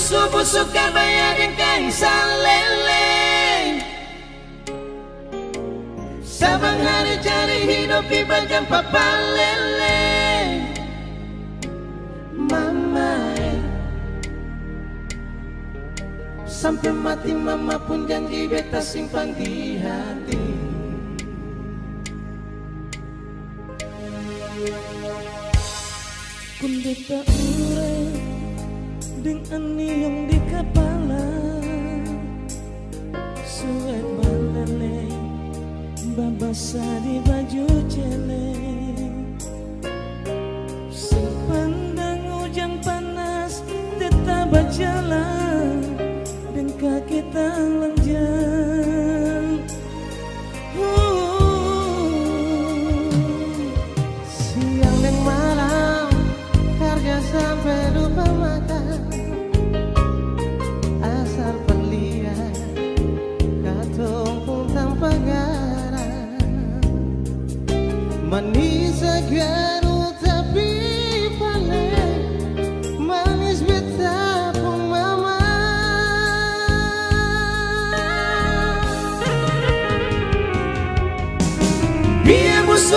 busuk-busuk kabayan yang kaisang lele Sabang hari cari hidup bagian papa lele Mama Sampai mati mama pun janji beta simpan di hati. Pun beta dengan niung di kepala. Suet balele Babasa di baju celeng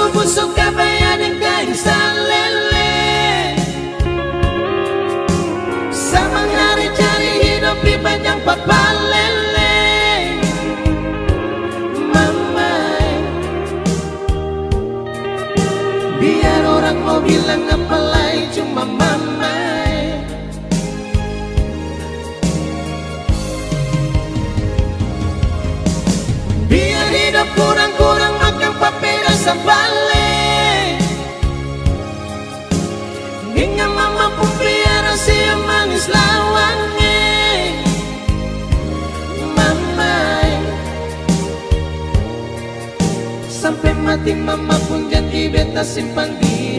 Busuk-busuk kabayan yang kain salele Samang hari cari hidup di banyak papa lele. Mama Biar orang mau bilang apa lain cuma mama. Biar hidup kurang-kurang Mati mama pun janji beta simpan di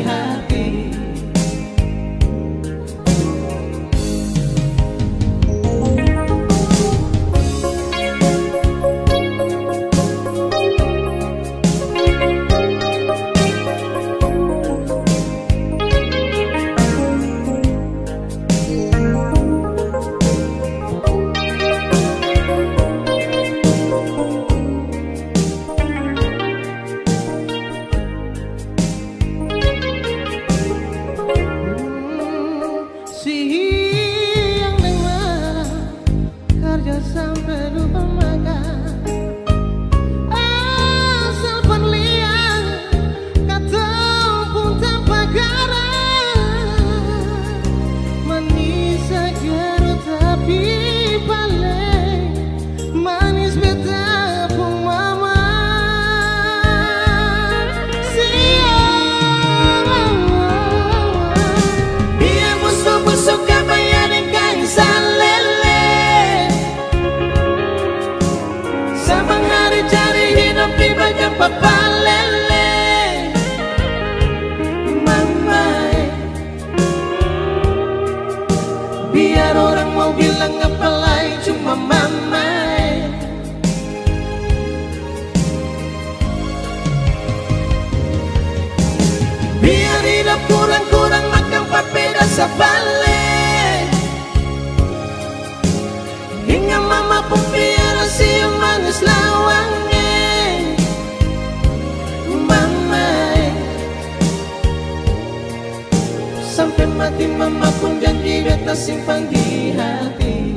beta simpan di hati.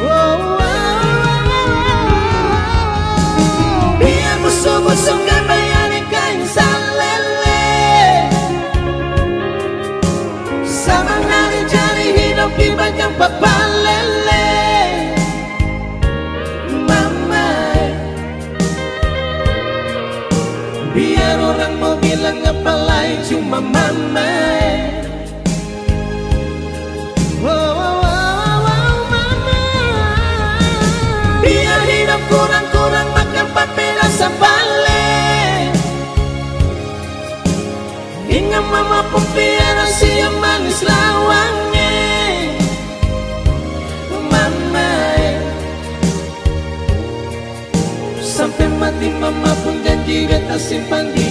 Oh, oh, oh, oh. Biar busuk-busuk kabayan kain salele Sama hari cari hidup di banyak papa lele. Mama. Biar orang mau bilang apa lain cuma mama papeda sabale Hingga mama pun biar si manis lawangnya Mama Sampai mati mama pun janji beta simpan di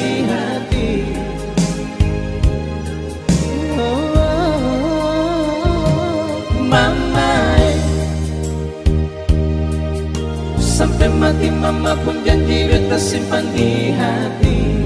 Sampai mati mama pun janji beta simpan di hati